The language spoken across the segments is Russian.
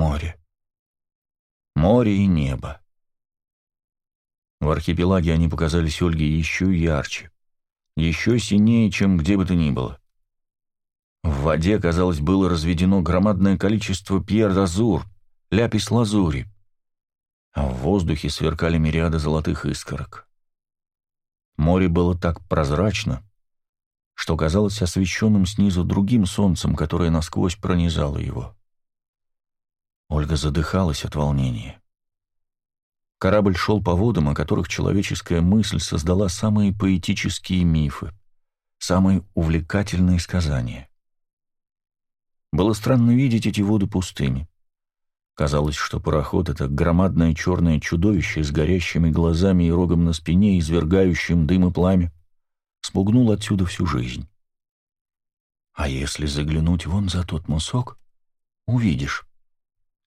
море. Море и небо. В архипелаге они показались Ольге еще ярче, еще синее, чем где бы то ни было. В воде, казалось, было разведено громадное количество пьер-дазур, ляпис-лазури, а в воздухе сверкали мириады золотых искорок. Море было так прозрачно, что казалось освещенным снизу другим солнцем, которое насквозь пронизало его. Ольга задыхалась от волнения. Корабль шел по водам, о которых человеческая мысль создала самые поэтические мифы, самые увлекательные сказания. Было странно видеть эти воды пустыми. Казалось, что пароход — это громадное черное чудовище с горящими глазами и рогом на спине, извергающим дым и пламя, спугнул отсюда всю жизнь. А если заглянуть вон за тот мусок, увидишь.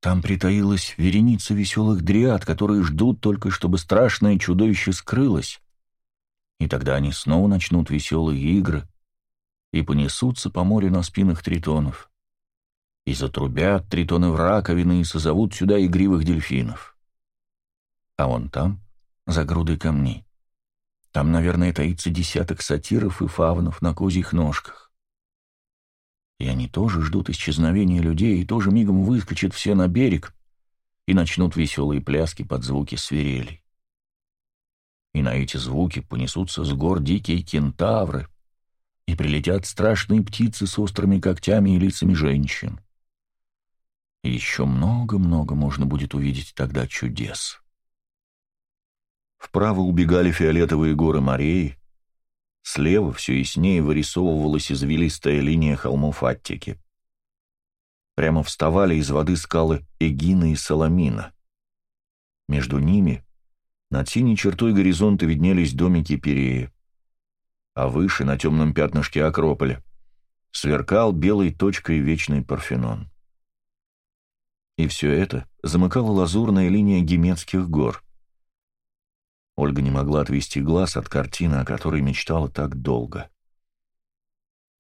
Там притаилась вереница веселых дриад, которые ждут только, чтобы страшное чудовище скрылось. И тогда они снова начнут веселые игры и понесутся по морю на спинах тритонов и затрубят тритоны в раковины и созовут сюда игривых дельфинов. А вон там, за грудой камней, там, наверное, таится десяток сатиров и фавнов на козьих ножках. И они тоже ждут исчезновения людей, и тоже мигом выскочат все на берег и начнут веселые пляски под звуки свирелей. И на эти звуки понесутся с гор дикие кентавры, и прилетят страшные птицы с острыми когтями и лицами женщин. И еще много-много можно будет увидеть тогда чудес. Вправо убегали фиолетовые горы морей, слева все яснее вырисовывалась извилистая линия холмов Аттики. Прямо вставали из воды скалы Эгина и Соломина. Между ними, над синей чертой горизонта, виднелись домики Перея, а выше, на темном пятнышке Акрополя, сверкал белой точкой вечный Парфенон. И все это замыкала лазурная линия Геметских гор. Ольга не могла отвести глаз от картины, о которой мечтала так долго.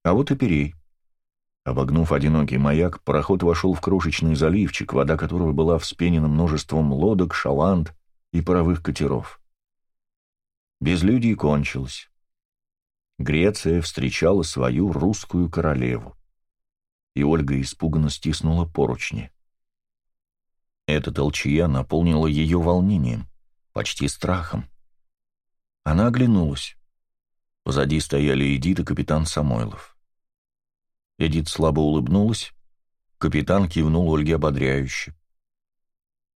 А вот и Перей. Обогнув одинокий маяк, пароход вошел в крошечный заливчик, вода которого была вспенена множеством лодок, шаланд и паровых катеров. Безлюдие кончилось. Греция встречала свою русскую королеву. И Ольга испуганно стиснула поручни. Эта толчья наполнила ее волнением, почти страхом. Она оглянулась. Позади стояли Эдит и капитан Самойлов. Эдит слабо улыбнулась, капитан кивнул Ольге ободряюще.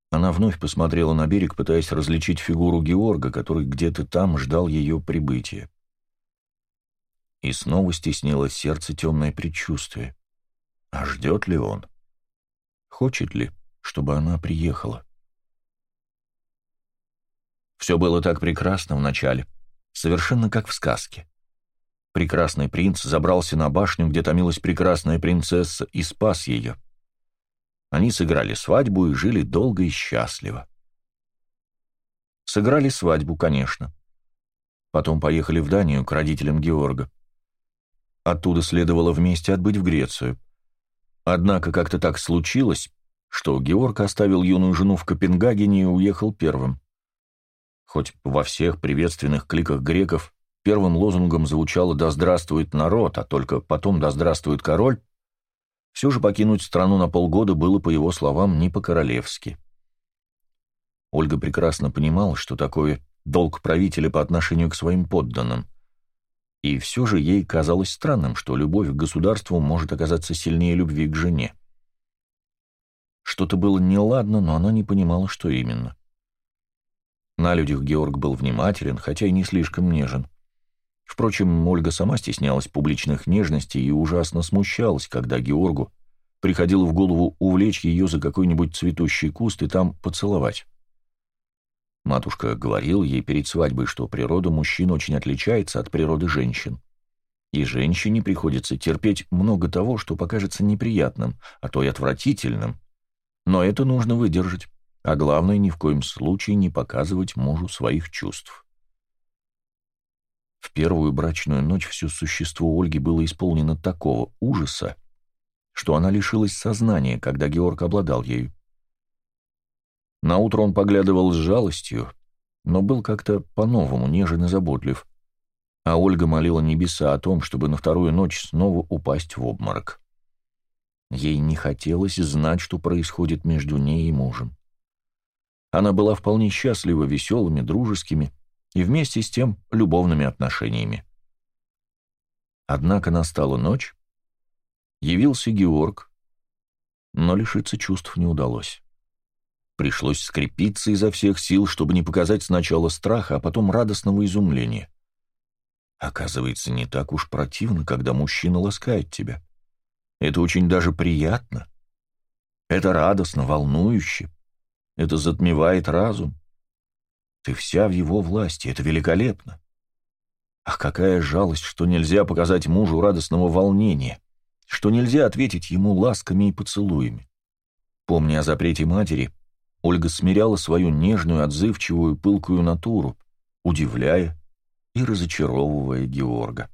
Она вновь посмотрела на берег, пытаясь различить фигуру Георга, который где-то там ждал ее прибытия. И снова стеснилось сердце темное предчувствие. А ждет ли он? Хочет ли? чтобы она приехала. Все было так прекрасно вначале, совершенно как в сказке. Прекрасный принц забрался на башню, где томилась прекрасная принцесса, и спас ее. Они сыграли свадьбу и жили долго и счастливо. Сыграли свадьбу, конечно. Потом поехали в Данию к родителям Георга. Оттуда следовало вместе отбыть в Грецию. Однако как-то так случилось, что Георг оставил юную жену в Копенгагене и уехал первым. Хоть во всех приветственных кликах греков первым лозунгом звучало «Да здравствует народ», а только потом «Да здравствует король», все же покинуть страну на полгода было, по его словам, не по-королевски. Ольга прекрасно понимала, что такое долг правителя по отношению к своим подданным. И все же ей казалось странным, что любовь к государству может оказаться сильнее любви к жене. Что-то было неладно, но она не понимала, что именно. На людях Георг был внимателен, хотя и не слишком нежен. Впрочем, Ольга сама стеснялась публичных нежностей и ужасно смущалась, когда Георгу приходило в голову увлечь ее за какой-нибудь цветущий куст и там поцеловать. Матушка говорила ей перед свадьбой, что природа мужчин очень отличается от природы женщин. И женщине приходится терпеть много того, что покажется неприятным, а то и отвратительным, но это нужно выдержать, а главное, ни в коем случае не показывать мужу своих чувств. В первую брачную ночь все существо Ольги было исполнено такого ужаса, что она лишилась сознания, когда Георг обладал ею. Наутро он поглядывал с жалостью, но был как-то по-новому нежен и заботлив, а Ольга молила небеса о том, чтобы на вторую ночь снова упасть в обморок. Ей не хотелось знать, что происходит между ней и мужем. Она была вполне счастлива веселыми, дружескими и вместе с тем любовными отношениями. Однако настала ночь, явился Георг, но лишиться чувств не удалось. Пришлось скрепиться изо всех сил, чтобы не показать сначала страха, а потом радостного изумления. Оказывается, не так уж противно, когда мужчина ласкает тебя. Это очень даже приятно. Это радостно, волнующе. Это затмевает разум. Ты вся в его власти, это великолепно. Ах, какая жалость, что нельзя показать мужу радостного волнения, что нельзя ответить ему ласками и поцелуями. Помня о запрете матери, Ольга смиряла свою нежную, отзывчивую, пылкую натуру, удивляя и разочаровывая Георга.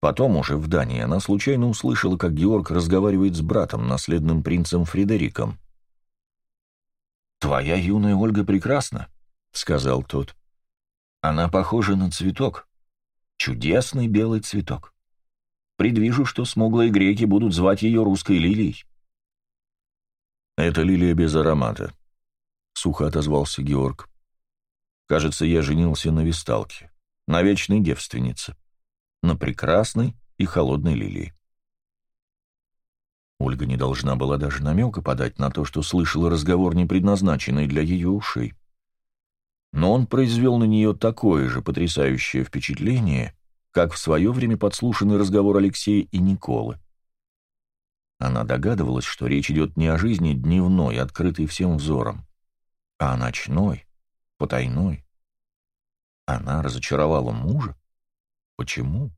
Потом уже в Дании она случайно услышала, как Георг разговаривает с братом, наследным принцем Фредериком. «Твоя юная Ольга прекрасна», — сказал тот. «Она похожа на цветок. Чудесный белый цветок. Предвижу, что смуглые греки будут звать ее русской лилией. «Это лилия без аромата», — сухо отозвался Георг. «Кажется, я женился на висталке, на вечной девственнице, на прекрасной и холодной лилии». Ольга не должна была даже намека подать на то, что слышала разговор, не предназначенный для ее ушей. Но он произвел на нее такое же потрясающее впечатление, как в свое время подслушанный разговор Алексея и Николы. Она догадывалась, что речь идет не о жизни дневной, открытой всем взором, а о ночной, потайной. Она разочаровала мужа? Почему?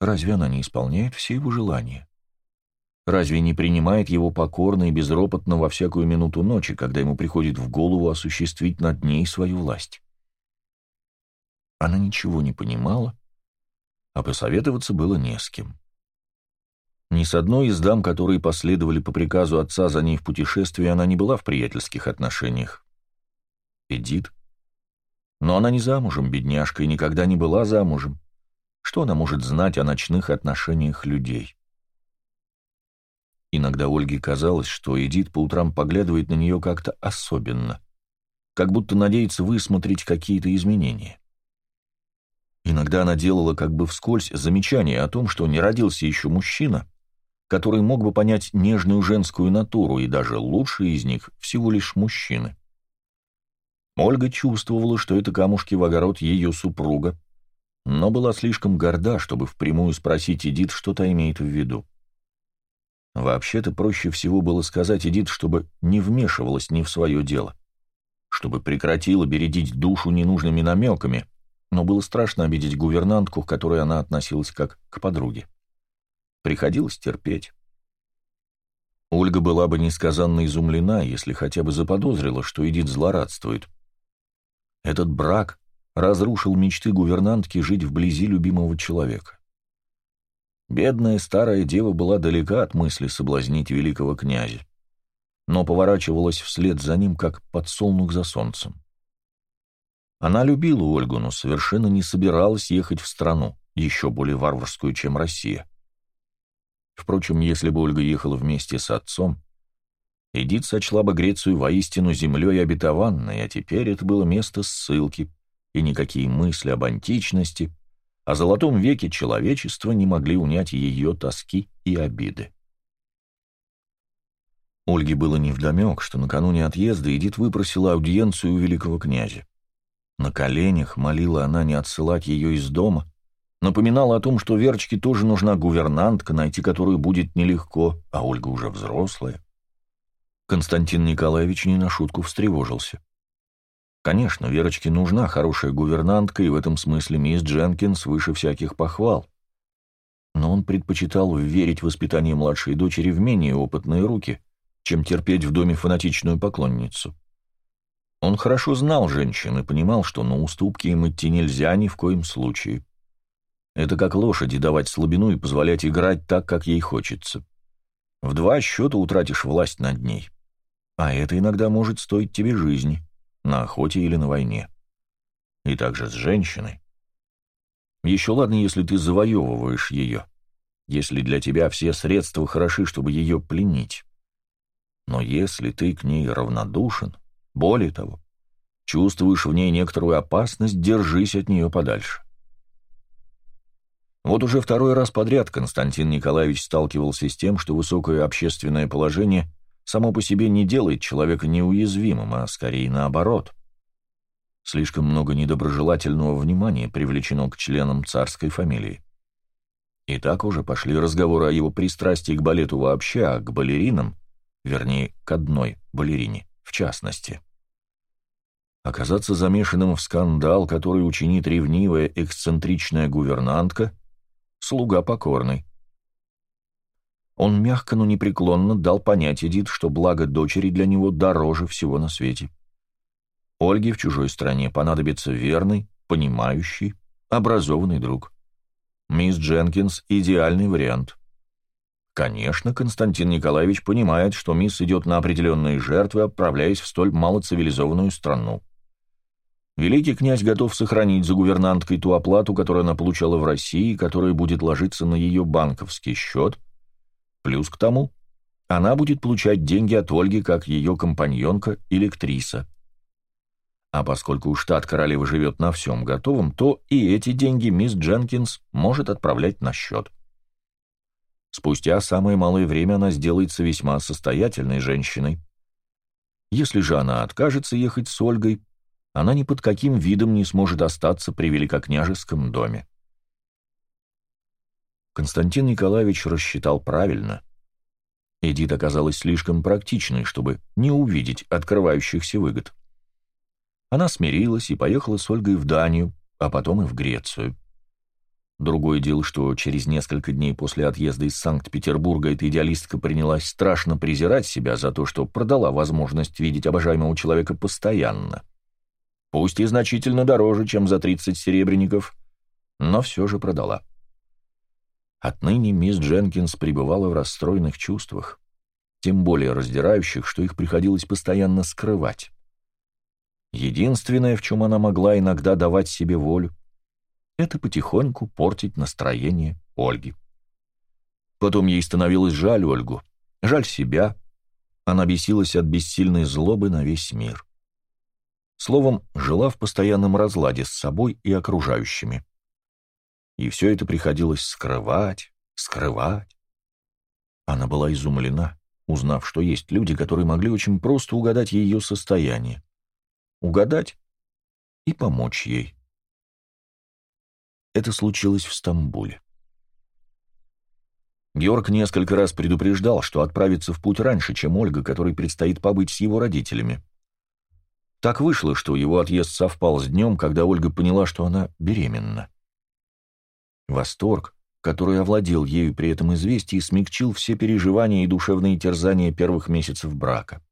Разве она не исполняет все его желания? Разве не принимает его покорно и безропотно во всякую минуту ночи, когда ему приходит в голову осуществить над ней свою власть? Она ничего не понимала, а посоветоваться было не с кем. Ни с одной из дам, которые последовали по приказу отца за ней в путешествии, она не была в приятельских отношениях. Эдит. Но она не замужем, бедняжка, и никогда не была замужем. Что она может знать о ночных отношениях людей? Иногда Ольге казалось, что Эдит по утрам поглядывает на нее как-то особенно, как будто надеется высмотреть какие-то изменения. Иногда она делала как бы вскользь замечание о том, что не родился еще мужчина, который мог бы понять нежную женскую натуру, и даже лучшие из них всего лишь мужчины. Ольга чувствовала, что это камушки в огород ее супруга, но была слишком горда, чтобы впрямую спросить Эдит, что та имеет в виду. Вообще-то проще всего было сказать Эдит, чтобы не вмешивалась ни в свое дело, чтобы прекратила бередить душу ненужными намеками, но было страшно обидеть гувернантку, к которой она относилась как к подруге. Приходилось терпеть. Ольга была бы несказанно изумлена, если хотя бы заподозрила, что Эдит злорадствует. Этот брак разрушил мечты гувернантки жить вблизи любимого человека. Бедная старая дева была далека от мысли соблазнить великого князя, но поворачивалась вслед за ним, как подсолнух за солнцем. Она любила Ольгу, но совершенно не собиралась ехать в страну, еще более варварскую, чем Россия. Впрочем, если бы Ольга ехала вместе с отцом, Эдит сочла бы Грецию воистину землей обетованной, а теперь это было место ссылки, и никакие мысли об античности, о золотом веке человечества не могли унять ее тоски и обиды. Ольге было невдомек, что накануне отъезда Эдит выпросила аудиенцию у великого князя. На коленях молила она не отсылать ее из дома, Напоминала о том, что Верочке тоже нужна гувернантка, найти которую будет нелегко, а Ольга уже взрослая. Константин Николаевич не на шутку встревожился. Конечно, Верочке нужна хорошая гувернантка, и в этом смысле мисс Дженкинс выше всяких похвал. Но он предпочитал верить в воспитание младшей дочери в менее опытные руки, чем терпеть в доме фанатичную поклонницу. Он хорошо знал женщин и понимал, что на уступки им идти нельзя ни в коем случае. Это как лошади давать слабину и позволять играть так, как ей хочется. В два счета утратишь власть над ней. А это иногда может стоить тебе жизни, на охоте или на войне. И также с женщиной. Еще ладно, если ты завоевываешь ее, если для тебя все средства хороши, чтобы ее пленить. Но если ты к ней равнодушен, более того, чувствуешь в ней некоторую опасность, держись от нее подальше. Вот уже второй раз подряд Константин Николаевич сталкивался с тем, что высокое общественное положение само по себе не делает человека неуязвимым, а скорее наоборот. Слишком много недоброжелательного внимания привлечено к членам царской фамилии. И так уже пошли разговоры о его пристрастии к балету вообще, а к балеринам, вернее, к одной балерине в частности. Оказаться замешанным в скандал, который учинит ревнивая эксцентричная гувернантка – слуга покорный. Он мягко, но непреклонно дал понять Эдит, что благо дочери для него дороже всего на свете. Ольге в чужой стране понадобится верный, понимающий, образованный друг. Мисс Дженкинс — идеальный вариант. Конечно, Константин Николаевич понимает, что мисс идет на определенные жертвы, отправляясь в столь малоцивилизованную страну. Великий князь готов сохранить за гувернанткой ту оплату, которую она получала в России, которая будет ложиться на ее банковский счет. Плюс к тому, она будет получать деньги от Ольги как ее компаньонка или актриса. А поскольку штат королевы живет на всем готовом, то и эти деньги мисс Дженкинс может отправлять на счет. Спустя самое малое время она сделается весьма состоятельной женщиной. Если же она откажется ехать с Ольгой, она ни под каким видом не сможет остаться при великокняжеском доме. Константин Николаевич рассчитал правильно. Эдит оказалась слишком практичной, чтобы не увидеть открывающихся выгод. Она смирилась и поехала с Ольгой в Данию, а потом и в Грецию. Другое дело, что через несколько дней после отъезда из Санкт-Петербурга эта идеалистка принялась страшно презирать себя за то, что продала возможность видеть обожаемого человека постоянно пусть и значительно дороже, чем за 30 серебряников, но все же продала. Отныне мисс Дженкинс пребывала в расстроенных чувствах, тем более раздирающих, что их приходилось постоянно скрывать. Единственное, в чем она могла иногда давать себе волю, это потихоньку портить настроение Ольги. Потом ей становилось жаль Ольгу, жаль себя. Она бесилась от бессильной злобы на весь мир. Словом, жила в постоянном разладе с собой и окружающими. И все это приходилось скрывать, скрывать. Она была изумлена, узнав, что есть люди, которые могли очень просто угадать ее состояние. Угадать и помочь ей. Это случилось в Стамбуле. Георг несколько раз предупреждал, что отправится в путь раньше, чем Ольга, которой предстоит побыть с его родителями. Так вышло, что его отъезд совпал с днем, когда Ольга поняла, что она беременна. Восторг, который овладел ею при этом известии, смягчил все переживания и душевные терзания первых месяцев брака.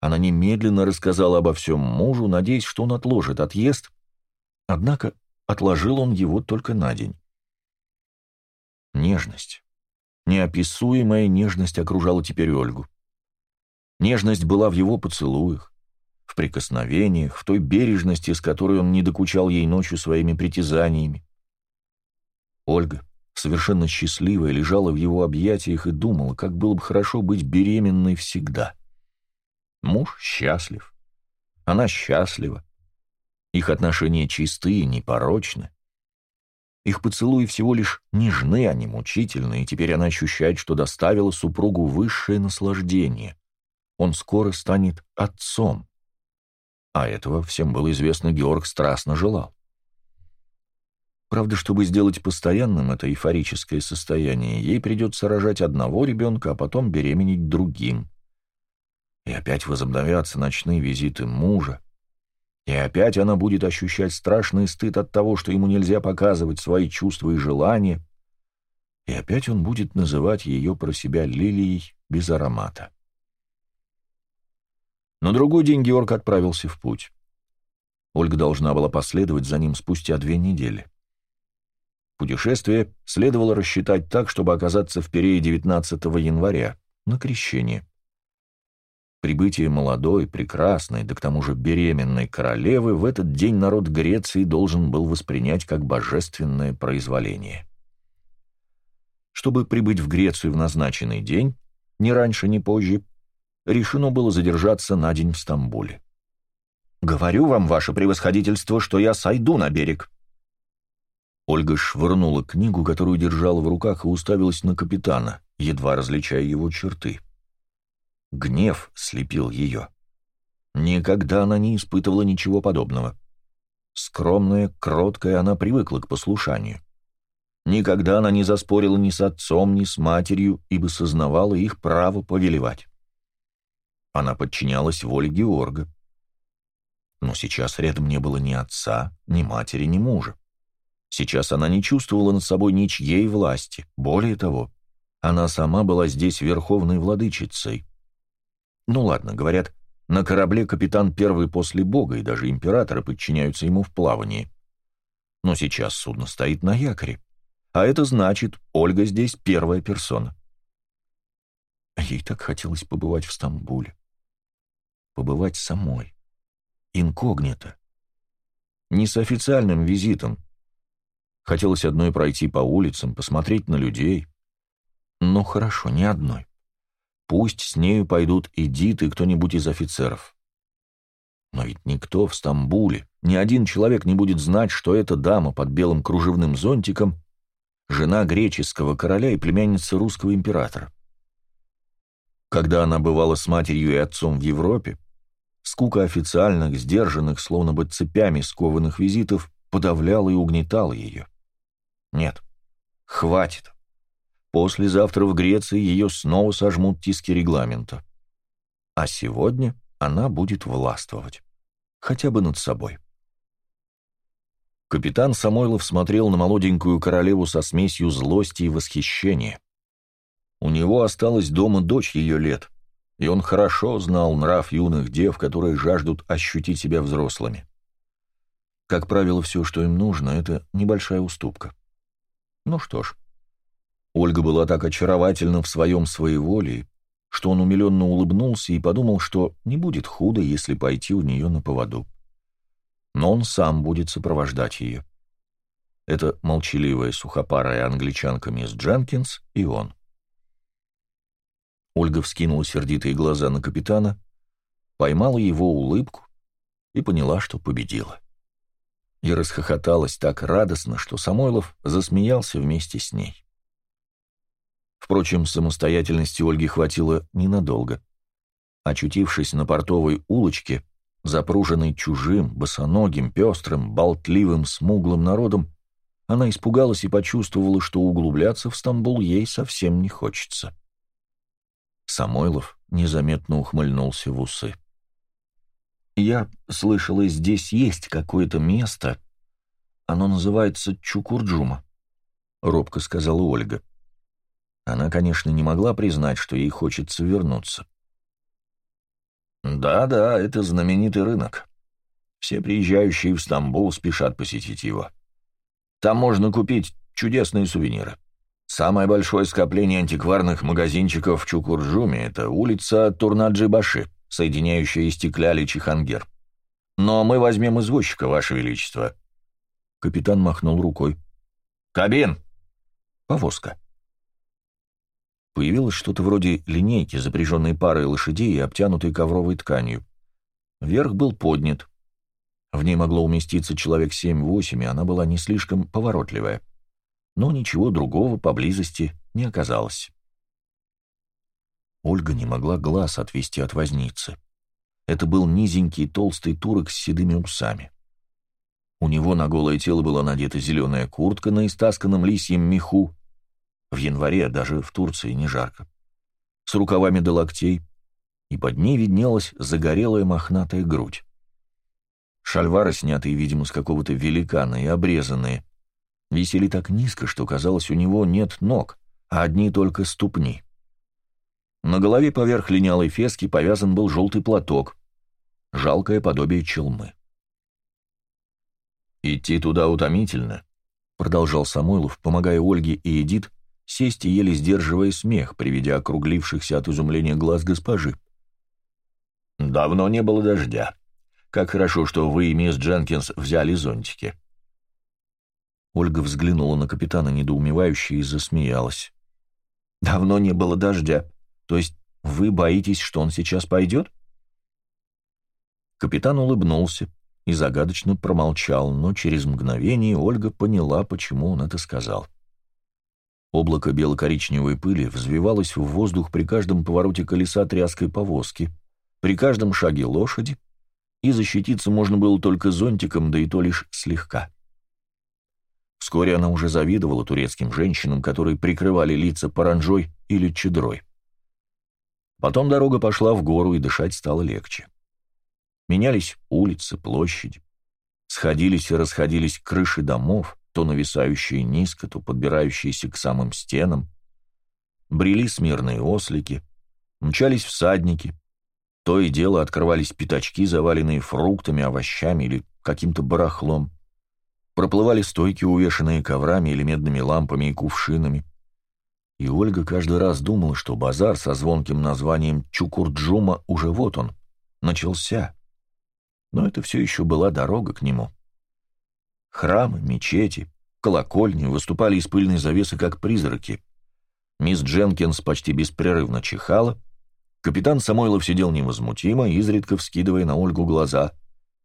Она немедленно рассказала обо всем мужу, надеясь, что он отложит отъезд, однако отложил он его только на день. Нежность, неописуемая нежность окружала теперь Ольгу. Нежность была в его поцелуях, в прикосновениях, в той бережности, с которой он не докучал ей ночью своими притязаниями. Ольга, совершенно счастливая, лежала в его объятиях и думала, как было бы хорошо быть беременной всегда. Муж счастлив, она счастлива. Их отношения чистые, непорочны. Их поцелуи всего лишь нежны, а не мучительны, и теперь она ощущает, что доставила супругу высшее наслаждение. Он скоро станет отцом. А этого, всем было известно, Георг страстно желал. Правда, чтобы сделать постоянным это эйфорическое состояние, ей придется рожать одного ребенка, а потом беременеть другим. И опять возобновятся ночные визиты мужа. И опять она будет ощущать страшный стыд от того, что ему нельзя показывать свои чувства и желания. И опять он будет называть ее про себя лилией без аромата. На другой день Георг отправился в путь. Ольга должна была последовать за ним спустя две недели. Путешествие следовало рассчитать так, чтобы оказаться в Перее 19 января, на крещение. Прибытие молодой, прекрасной, да к тому же беременной королевы в этот день народ Греции должен был воспринять как божественное произволение. Чтобы прибыть в Грецию в назначенный день, ни раньше, ни позже, решено было задержаться на день в Стамбуле. «Говорю вам, ваше превосходительство, что я сойду на берег». Ольга швырнула книгу, которую держала в руках, и уставилась на капитана, едва различая его черты. Гнев слепил ее. Никогда она не испытывала ничего подобного. Скромная, кроткая, она привыкла к послушанию. Никогда она не заспорила ни с отцом, ни с матерью, ибо сознавала их право повелевать. Она подчинялась воле Георга. Но сейчас рядом не было ни отца, ни матери, ни мужа. Сейчас она не чувствовала над собой ничьей власти. Более того, она сама была здесь верховной владычицей. Ну ладно, говорят, на корабле капитан первый после Бога, и даже императоры подчиняются ему в плавании. Но сейчас судно стоит на якоре. А это значит, Ольга здесь первая персона. Ей так хотелось побывать в Стамбуле. Побывать самой. Инкогнито. Не с официальным визитом. Хотелось одной пройти по улицам, посмотреть на людей. Ну хорошо, не одной. Пусть с нею пойдут Эдит и кто-нибудь из офицеров. Но ведь никто в Стамбуле, ни один человек не будет знать, что эта дама под белым кружевным зонтиком жена греческого короля и племянница русского императора. Когда она бывала с матерью и отцом в Европе, скука официальных, сдержанных, словно бы цепями скованных визитов подавляла и угнетала ее. Нет, хватит. Послезавтра в Греции ее снова сожмут тиски регламента. А сегодня она будет властвовать. Хотя бы над собой. Капитан Самойлов смотрел на молоденькую королеву со смесью злости и восхищения. У него осталась дома дочь ее лет, и он хорошо знал нрав юных дев, которые жаждут ощутить себя взрослыми. Как правило, все, что им нужно, это небольшая уступка. Ну что ж, Ольга была так очаровательна в своем своеволии, что он умиленно улыбнулся и подумал, что не будет худо, если пойти у нее на поводу но он сам будет сопровождать ее. Это молчаливая сухопарая англичанка мисс Дженкинс и он. Ольга вскинула сердитые глаза на капитана, поймала его улыбку и поняла, что победила. И расхохоталась так радостно, что Самойлов засмеялся вместе с ней. Впрочем, самостоятельности Ольги хватило ненадолго. Очутившись на портовой улочке, Запруженной чужим, босоногим, пестрым, болтливым, смуглым народом, она испугалась и почувствовала, что углубляться в Стамбул ей совсем не хочется. Самойлов незаметно ухмыльнулся в усы. «Я слышала, здесь есть какое-то место. Оно называется Чукурджума», — робко сказала Ольга. Она, конечно, не могла признать, что ей хочется вернуться. Да-да, это знаменитый рынок. Все приезжающие в Стамбул спешат посетить его. Там можно купить чудесные сувениры. Самое большое скопление антикварных магазинчиков в Чукурджуме — это улица Турнаджи-Баши, соединяющая Истеклял и Чихангер. Но мы возьмем извозчика, Ваше Величество. Капитан махнул рукой. «Кабин!» «Повозка». Появилось что-то вроде линейки, запряженной парой лошадей и обтянутой ковровой тканью. Верх был поднят. В ней могло уместиться человек семь-восемь, и она была не слишком поворотливая. Но ничего другого поблизости не оказалось. Ольга не могла глаз отвести от возницы. Это был низенький толстый турок с седыми усами. У него на голое тело была надета зеленая куртка на истасканном лисьем меху, в январе даже в Турции не жарко. С рукавами до локтей, и под ней виднелась загорелая мохнатая грудь. Шальвары, снятые, видимо, с какого-то великана и обрезанные, висели так низко, что, казалось, у него нет ног, а одни только ступни. На голове поверх линялой фески повязан был желтый платок, жалкое подобие челмы. «Идти туда утомительно», — продолжал Самойлов, помогая Ольге и Эдит сесть и еле сдерживая смех, приведя округлившихся от изумления глаз госпожи. «Давно не было дождя. Как хорошо, что вы и мисс Дженкинс взяли зонтики». Ольга взглянула на капитана недоумевающе и засмеялась. «Давно не было дождя. То есть вы боитесь, что он сейчас пойдет?» Капитан улыбнулся и загадочно промолчал, но через мгновение Ольга поняла, почему он это сказал. Облако бело-коричневой пыли взвивалось в воздух при каждом повороте колеса тряской повозки, при каждом шаге лошади, и защититься можно было только зонтиком, да и то лишь слегка. Вскоре она уже завидовала турецким женщинам, которые прикрывали лица паранжой или чедрой. Потом дорога пошла в гору, и дышать стало легче. Менялись улицы, площади. Сходились и расходились крыши домов, то нависающие низко, то подбирающиеся к самым стенам. Брели смирные ослики, мчались всадники. То и дело открывались пятачки, заваленные фруктами, овощами или каким-то барахлом. Проплывали стойки, увешанные коврами или медными лампами и кувшинами. И Ольга каждый раз думала, что базар со звонким названием Чукурджума уже вот он, начался. Но это все еще была дорога к нему. Храмы, мечети, колокольни выступали из пыльной завесы, как призраки. Мисс Дженкинс почти беспрерывно чихала. Капитан Самойлов сидел невозмутимо, изредка вскидывая на Ольгу глаза,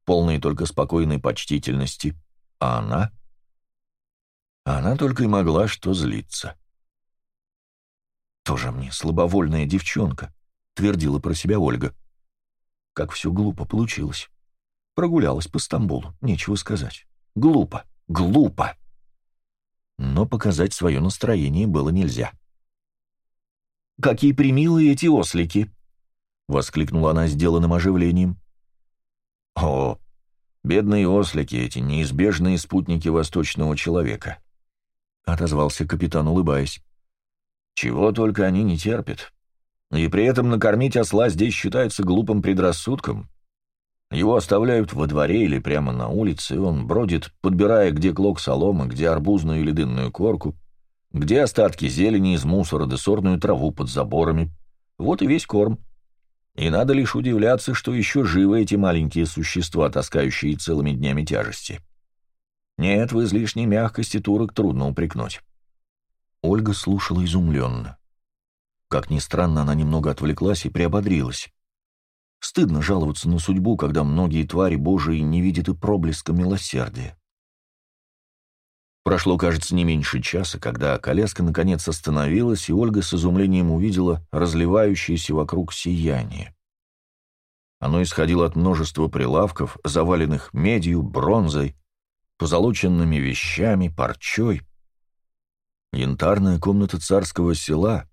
полные только спокойной почтительности. А она? Она только и могла что злиться. «Тоже мне слабовольная девчонка», — твердила про себя Ольга. Как все глупо получилось. Прогулялась по Стамбулу, нечего сказать. Глупо, глупо. Но показать свое настроение было нельзя. «Какие примилые эти ослики!» — воскликнула она сделанным оживлением. «О, бедные ослики, эти неизбежные спутники восточного человека!» — отозвался капитан, улыбаясь. «Чего только они не терпят. И при этом накормить осла здесь считается глупым предрассудком. Его оставляют во дворе или прямо на улице, и он бродит, подбирая где клок соломы, где арбузную или дынную корку, где остатки зелени из мусора да сорную траву под заборами. Вот и весь корм. И надо лишь удивляться, что еще живы эти маленькие существа, таскающие целыми днями тяжести. Нет, в излишней мягкости турок трудно упрекнуть. Ольга слушала изумленно. Как ни странно, она немного отвлеклась и приободрилась. Стыдно жаловаться на судьбу, когда многие твари Божии не видят и проблеска милосердия. Прошло, кажется, не меньше часа, когда коляска наконец остановилась, и Ольга с изумлением увидела разливающееся вокруг сияние. Оно исходило от множества прилавков, заваленных медью, бронзой, позолоченными вещами, парчой. Янтарная комната царского села,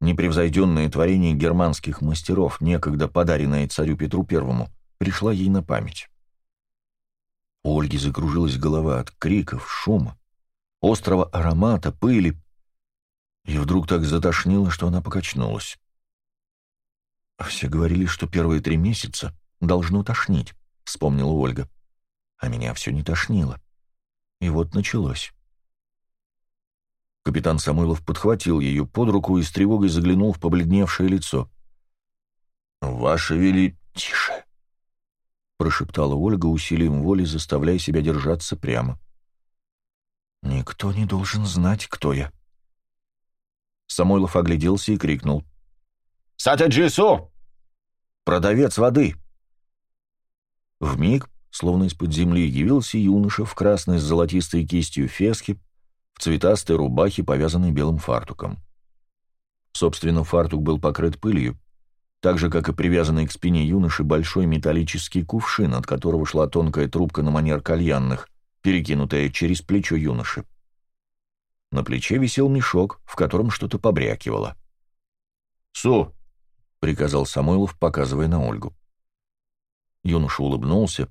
Непревзойденное творение германских мастеров, некогда подаренное царю Петру Первому, пришла ей на память. У Ольги закружилась голова от криков, шума, острого аромата, пыли, и вдруг так затошнило, что она покачнулась. «Все говорили, что первые три месяца должно тошнить», — вспомнила Ольга. «А меня все не тошнило. И вот началось». Капитан Самойлов подхватил ее под руку и с тревогой заглянул в побледневшее лицо. «Ваше вели...» «Тише!» — прошептала Ольга усилием воли, заставляя себя держаться прямо. «Никто не должен знать, кто я». Самойлов огляделся и крикнул. «Сатаджису!» «Продавец воды!» Вмиг, словно из-под земли, явился юноша в красной с золотистой кистью фески, в цветастой рубахе, повязанной белым фартуком. Собственно, фартук был покрыт пылью, так же, как и привязанный к спине юноши большой металлический кувшин, от которого шла тонкая трубка на манер кальянных, перекинутая через плечо юноши. На плече висел мешок, в котором что-то побрякивало. «Су!» — приказал Самойлов, показывая на Ольгу. Юноша улыбнулся,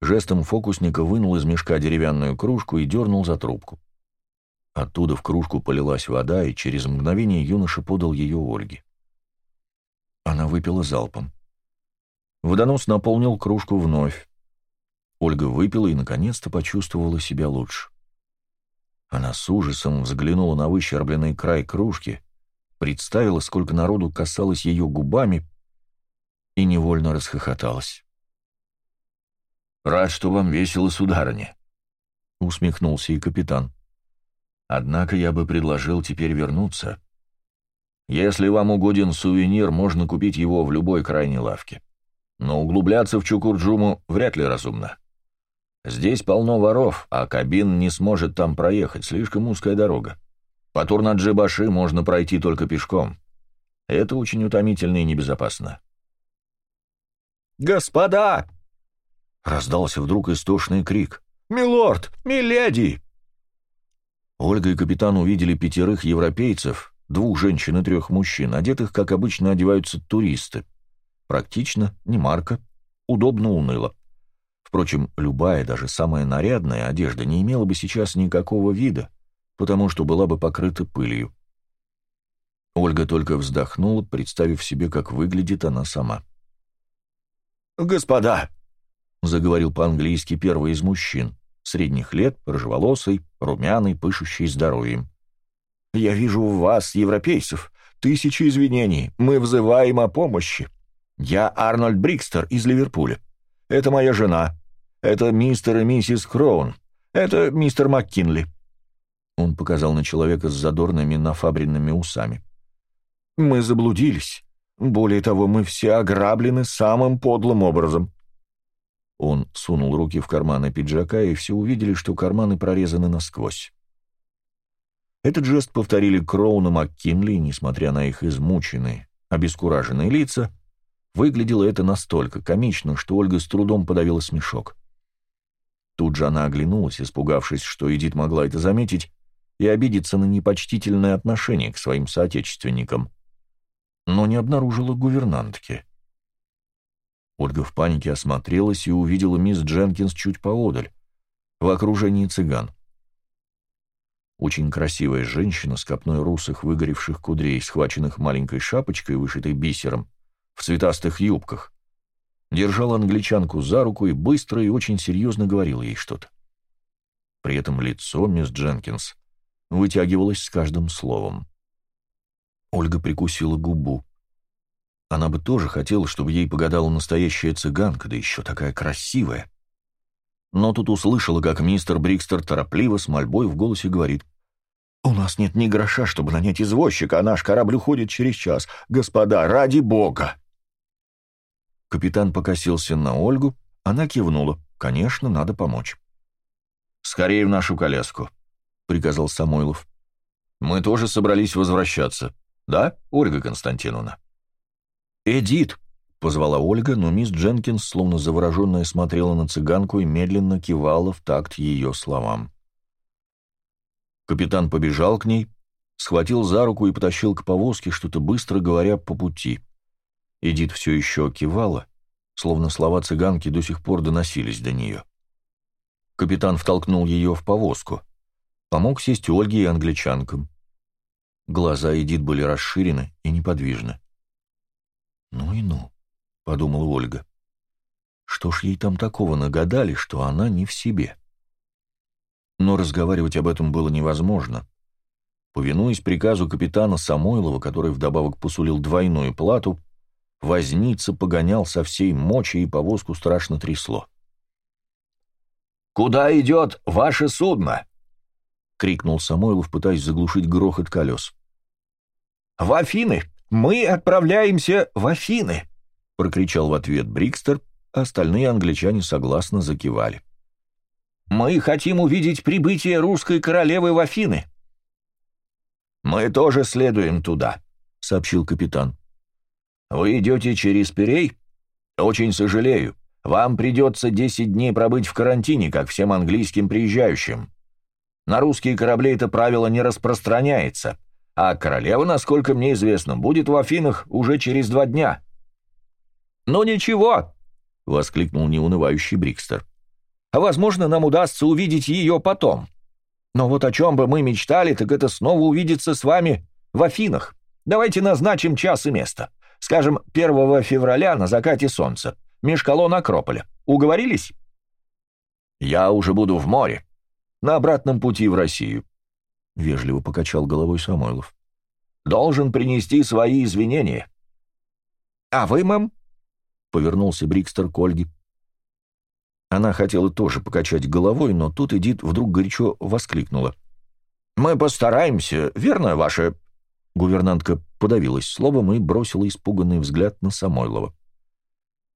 жестом фокусника вынул из мешка деревянную кружку и дернул за трубку. Оттуда в кружку полилась вода, и через мгновение юноша подал ее Ольге. Она выпила залпом. Водонос наполнил кружку вновь. Ольга выпила и, наконец-то, почувствовала себя лучше. Она с ужасом взглянула на выщербленный край кружки, представила, сколько народу касалось ее губами, и невольно расхохоталась. «Рад, что вам весело, сударыня», — усмехнулся и капитан. «Однако я бы предложил теперь вернуться. Если вам угоден сувенир, можно купить его в любой крайней лавке. Но углубляться в Чукурджуму вряд ли разумно. Здесь полно воров, а кабин не сможет там проехать, слишком узкая дорога. По Турнаджибаши можно пройти только пешком. Это очень утомительно и небезопасно. «Господа!» — раздался вдруг истошный крик. «Милорд! Миледи!» Ольга и капитан увидели пятерых европейцев, двух женщин и трех мужчин, одетых, как обычно одеваются туристы. Практично, не марка, удобно, уныло. Впрочем, любая, даже самая нарядная одежда не имела бы сейчас никакого вида, потому что была бы покрыта пылью. Ольга только вздохнула, представив себе, как выглядит она сама. «Господа!» — заговорил по-английски первый из мужчин, средних лет, рыжеволосый, румяный, пышущий здоровьем. «Я вижу у вас, европейцев, тысячи извинений. Мы взываем о помощи. Я Арнольд Брикстер из Ливерпуля. Это моя жена. Это мистер и миссис Кроун. Это мистер МакКинли». Он показал на человека с задорными нафабренными усами. Мы заблудились. Более того, мы все ограблены самым подлым образом». Он сунул руки в карманы пиджака, и все увидели, что карманы прорезаны насквозь. Этот жест повторили Кроун и МакКинли, несмотря на их измученные, обескураженные лица, выглядело это настолько комично, что Ольга с трудом подавила смешок. Тут же она оглянулась, испугавшись, что Эдит могла это заметить, и обидеться на непочтительное отношение к своим соотечественникам но не обнаружила гувернантки. Ольга в панике осмотрелась и увидела мисс Дженкинс чуть поодаль, в окружении цыган. Очень красивая женщина с копной русых выгоревших кудрей, схваченных маленькой шапочкой, вышитой бисером, в цветастых юбках, держала англичанку за руку и быстро и очень серьезно говорила ей что-то. При этом лицо мисс Дженкинс вытягивалось с каждым словом. Ольга прикусила губу. Она бы тоже хотела, чтобы ей погадала настоящая цыганка, да еще такая красивая. Но тут услышала, как мистер Брикстер торопливо с мольбой в голосе говорит. «У нас нет ни гроша, чтобы нанять извозчика, а наш корабль уходит через час. Господа, ради бога!» Капитан покосился на Ольгу, она кивнула. «Конечно, надо помочь». «Скорее в нашу коляску», — приказал Самойлов. «Мы тоже собрались возвращаться. Да, Ольга Константиновна?» «Эдит!» — позвала Ольга, но мисс Дженкинс, словно завороженная, смотрела на цыганку и медленно кивала в такт ее словам. Капитан побежал к ней, схватил за руку и потащил к повозке, что-то быстро говоря по пути. Эдит все еще кивала, словно слова цыганки до сих пор доносились до нее. Капитан втолкнул ее в повозку, помог сесть Ольге и англичанкам. Глаза Эдит были расширены и неподвижны. «Ну и ну», — подумала Ольга. «Что ж ей там такого нагадали, что она не в себе?» Но разговаривать об этом было невозможно. Повинуясь приказу капитана Самойлова, который вдобавок посулил двойную плату, возница погонял со всей мочи и повозку страшно трясло. «Куда идет ваше судно?» — крикнул Самойлов, пытаясь заглушить грохот колес. «В Афины! Мы отправляемся в Афины!» — прокричал в ответ Брикстер, остальные англичане согласно закивали. «Мы хотим увидеть прибытие русской королевы в Афины!» «Мы тоже следуем туда», — сообщил капитан. «Вы идете через Перей? Очень сожалею. Вам придется десять дней пробыть в карантине, как всем английским приезжающим. На русские корабли это правило не распространяется, а королева, насколько мне известно, будет в Афинах уже через два дня». «Ну ничего», — воскликнул неунывающий Брикстер. «Возможно, нам удастся увидеть ее потом. Но вот о чем бы мы мечтали, так это снова увидеться с вами в Афинах. Давайте назначим час и место. Скажем, 1 февраля на закате солнца. Меж колонн Акрополя. Уговорились?» «Я уже буду в море. На обратном пути в Россию. — вежливо покачал головой Самойлов. «Должен принести свои извинения». «А вы, мэм?» повернулся Брикстер к Ольге. Она хотела тоже покачать головой, но тут Эдит вдруг горячо воскликнула. «Мы постараемся, верно, ваша...» Гувернантка подавилась словом и бросила испуганный взгляд на Самойлова.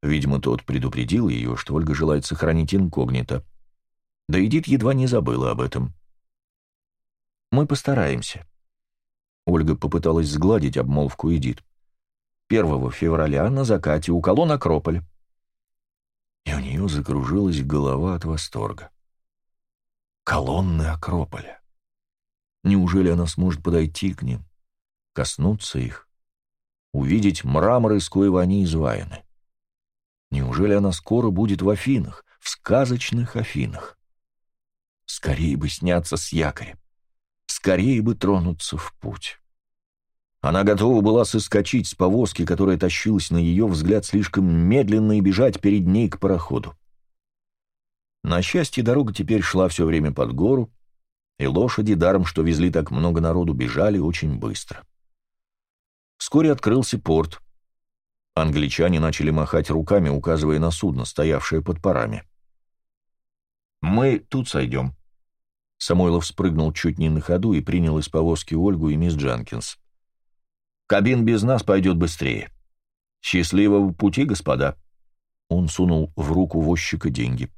Видимо, тот предупредил ее, что Ольга желает сохранить инкогнито. Да Эдит едва не забыла об этом. «Мы постараемся». Ольга попыталась сгладить обмолвку Эдит. «1 февраля на закате у колонн Акрополь». И у нее закружилась голова от восторга. Колонны Акрополя. Неужели она сможет подойти к ним, коснуться их, увидеть мрамор, из коего они изваяны? Неужели она скоро будет в Афинах, в сказочных Афинах? Скорее бы сняться с якоря, скорее бы тронуться в путь. Она готова была соскочить с повозки, которая тащилась на ее взгляд слишком медленно и бежать перед ней к пароходу. На счастье, дорога теперь шла все время под гору, и лошади, даром что везли так много народу, бежали очень быстро. Вскоре открылся порт. Англичане начали махать руками, указывая на судно, стоявшее под парами. «Мы тут сойдем». Самойлов спрыгнул чуть не на ходу и принял из повозки Ольгу и мисс Джанкинс. «Кабин без нас пойдет быстрее. Счастливого пути, господа!» Он сунул в руку возчика деньги.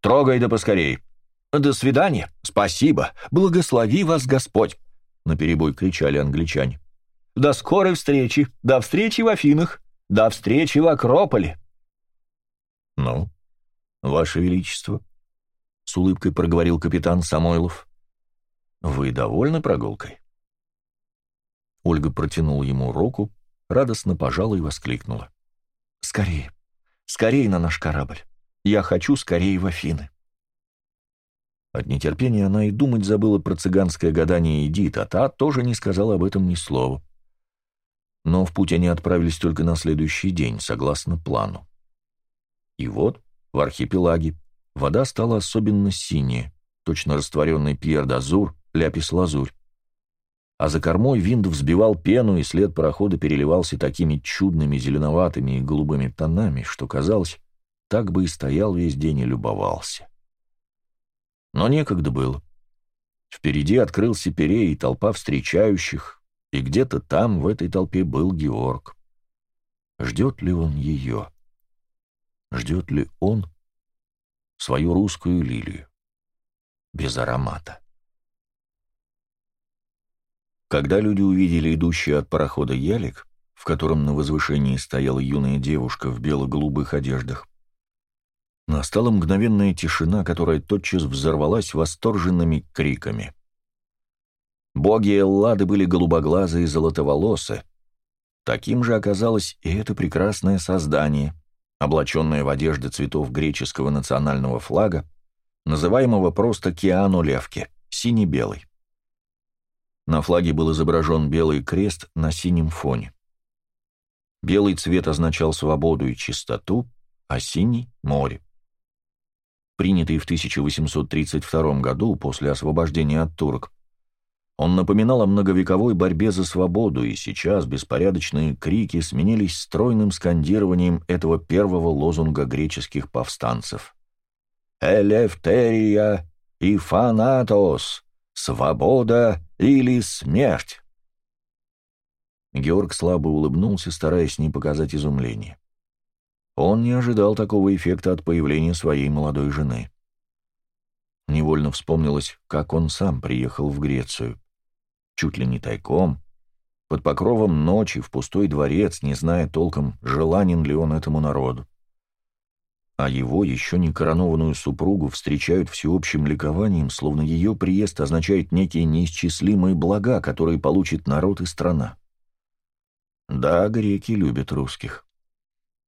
«Трогай да поскорей!» «До свидания! Спасибо! Благослови вас Господь!» — наперебой кричали англичане. «До скорой встречи! До встречи в Афинах!» До встречи в Акрополе!» «Ну, Ваше Величество», — с улыбкой проговорил капитан Самойлов, — «вы довольны прогулкой?» Ольга протянула ему руку, радостно пожала и воскликнула. «Скорее, скорее на наш корабль! Я хочу скорее в Афины!» От нетерпения она и думать забыла про цыганское гадание Эдит, а та тоже не сказала об этом ни слова но в путь они отправились только на следующий день, согласно плану. И вот, в архипелаге, вода стала особенно синяя, точно растворенный пьер-д'Азур, ляпис-лазурь. А за кормой винт взбивал пену, и след парохода переливался такими чудными зеленоватыми и голубыми тонами, что, казалось, так бы и стоял весь день и любовался. Но некогда было. Впереди открылся перей, и толпа встречающих, и где-то там, в этой толпе, был Георг. Ждет ли он ее? Ждет ли он свою русскую лилию? Без аромата. Когда люди увидели идущий от парохода ялик, в котором на возвышении стояла юная девушка в бело-голубых одеждах, настала мгновенная тишина, которая тотчас взорвалась восторженными криками. Боги Эллады были голубоглазые и золотоволосы. Таким же оказалось и это прекрасное создание, облаченное в одежды цветов греческого национального флага, называемого просто Киану Левки, сине-белый. На флаге был изображен белый крест на синем фоне. Белый цвет означал свободу и чистоту, а синий — море. Принятый в 1832 году после освобождения от турок, он напоминал о многовековой борьбе за свободу, и сейчас беспорядочные крики сменились стройным скандированием этого первого лозунга греческих повстанцев. «Элефтерия и фанатос! Свобода или смерть!» Георг слабо улыбнулся, стараясь не показать изумления. Он не ожидал такого эффекта от появления своей молодой жены. Невольно вспомнилось, как он сам приехал в Грецию чуть ли не тайком, под покровом ночи в пустой дворец, не зная толком, желанен ли он этому народу. А его, еще не коронованную супругу, встречают всеобщим ликованием, словно ее приезд означает некие неисчислимые блага, которые получит народ и страна. Да, греки любят русских.